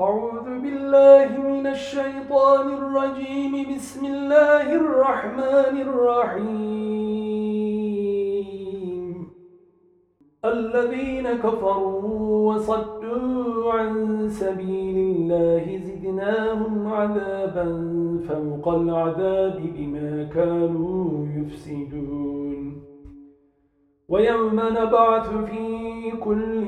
أعوذ بالله من الشيطان الرجيم. بسم الله الرحمن الرحيم. الذين كفروا وصدوا عن سبيل الله زدناهم عذابا فوق العذاب بما كانوا يفسدون. ويوم نبعث في كل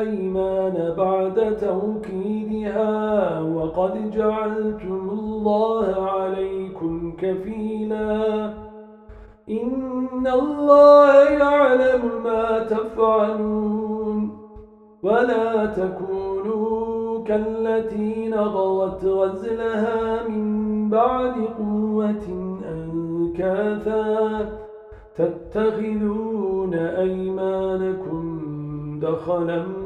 الأيمان بعد توكيدها وقد جعلتم الله عليكم كفيلا. إن الله يعلم ما تفعلون. ولا تكونوا كالتي نغوت غزلها من بعد قوة أنكاثا. تتخذون أيمانكم دخلا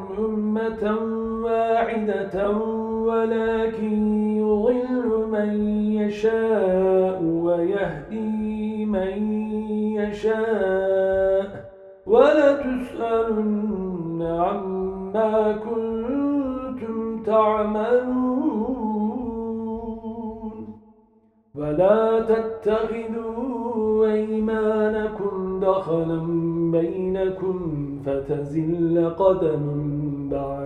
أمة واحدة ولكن يضل من يشاء ويهدي من يشاء. ولتسألن عما كنتم تعملون. ولا تتخذوا أيمانكم دخلا بينكم فتزل قدم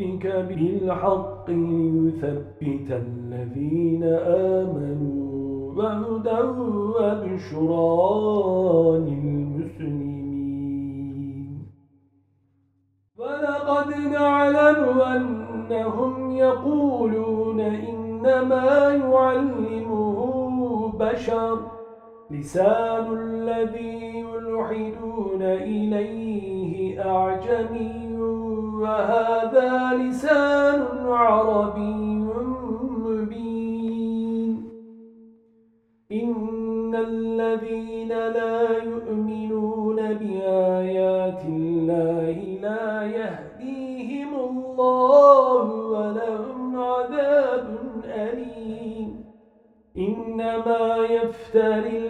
ربك بالحق ليثبت الذين آمنوا وهدى وبشرى للمسلمين. ولقد نعلم أنهم يقولون إنما يعلمه بشر. لسان الذي يلحدون إليه أعجمي. وهذا لسان عربي إن الذين لا يؤمنون بآيات الله لا يهديهم الله ولهم عذاب أليم. إنما يفتري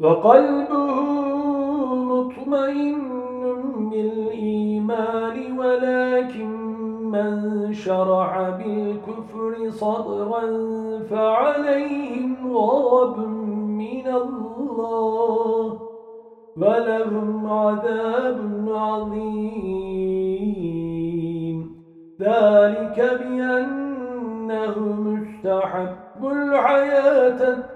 وقلبه مطمئن بالإيمان ولكن من شرع بالكفر صدرا فعليهم غضب من الله ولهم عذاب عظيم. ذلك بأنه مستحب الحياة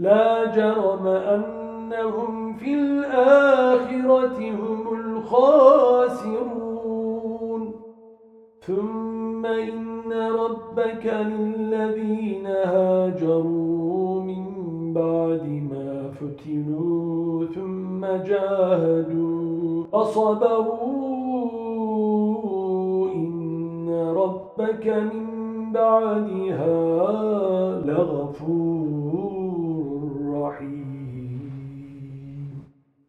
لا جرم أنهم في الآخرة هم الخاسرون. ثم إن ربك للذين هاجروا من بعد ما فتنوا ثم جاهدوا فصبروا. إن ربك من بعدها لغفور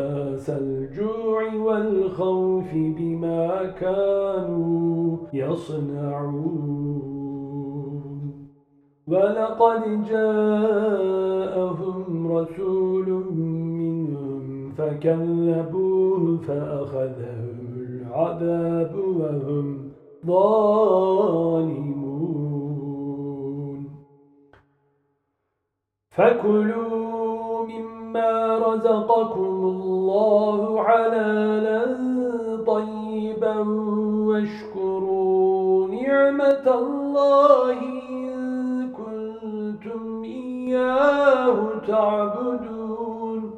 لباس الجوع والخوف بما كانوا يصنعون. ولقد جاءهم رسول منهم فكذبوه فأخذهم العذاب وهم ظالمون. فكلوا مما رزقكم الله حلالا طيبا واشكروا نعمة الله إن كنتم إياه تعبدون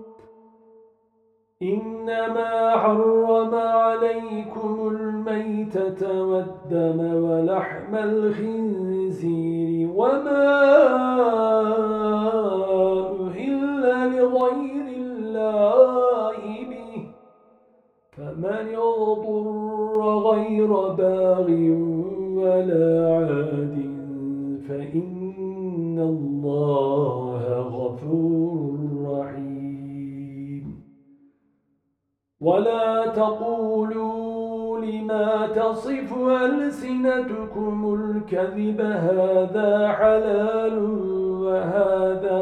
إنما حرم عليكم الميتة والدم ولحم الخنزير وما لغير الله به فمن يضر غير باغ ولا عاد فإن الله غفور رحيم. ولا تقولوا لما تصف ألسنتكم الكذب هذا حلال وهذا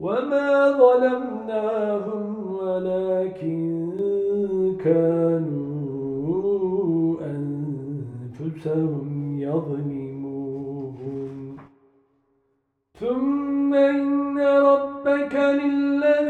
وما ظلمناهم ولكن كانوا أنفسهم يظلمون ثم إن ربك للذين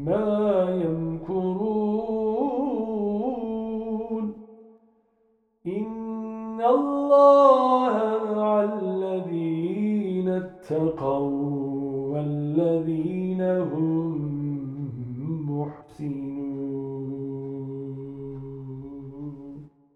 مما يمكرون. إن الله مع الذين اتقوا.